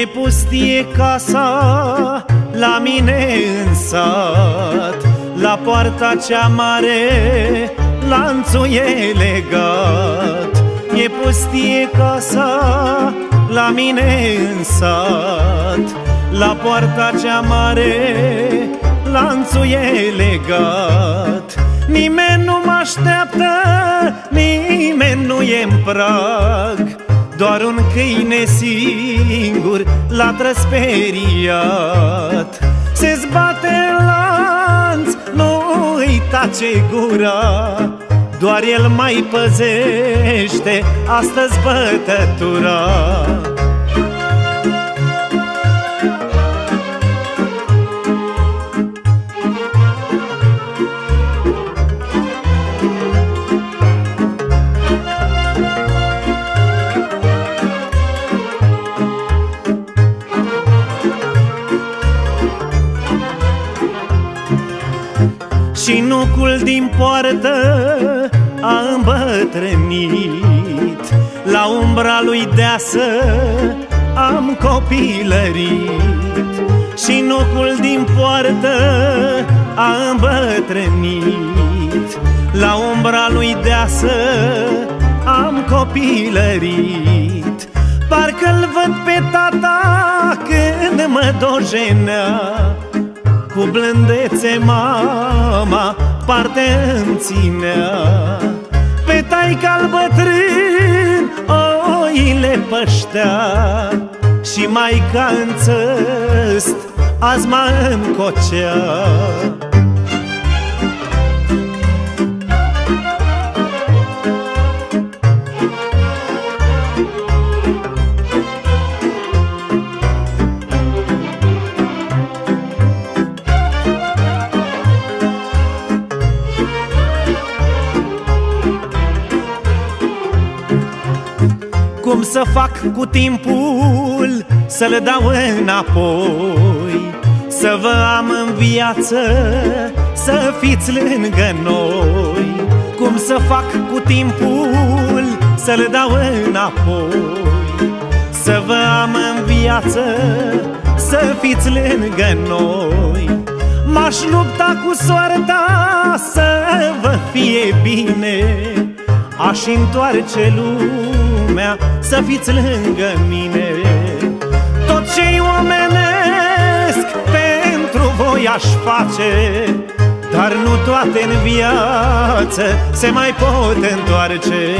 E pustie casa la mine în sat. La poarta cea mare lanțul e legat. E pustie casa la mine în sat. La poarta cea mare lanțul e legat. Nimeni nu mă așteaptă, nimeni nu e în prag doar un câine singur l-a trăsperiat. Se zbate în lanț, nu i tace gura. Doar el mai păzește astăzi bătătura Și nucul din poartă a îmbătrânit. La umbra lui deasă am copilărit Și nucul din poartă a îmbătrânit. La umbra lui deasă am copilărit. Parcă-l văd pe tata când mă dojenea cu blândețe mama parte îmi ținea Pe taica-l bătrân oile păștea Și mai ca în țăst azi mă încocea Cum să fac cu timpul să le dau înapoi. Să vă am în viață, să fiți lângă noi. Cum să fac cu timpul să le dau înapoi. Să vă am în viață, să fiți lângă noi. M-aș lupta cu soarta să vă fie bine. Aș întoarce lumea să fiți lângă mine. Tot ce-i omenesc pentru voi aș face Dar nu toate în viață se mai pot întoarce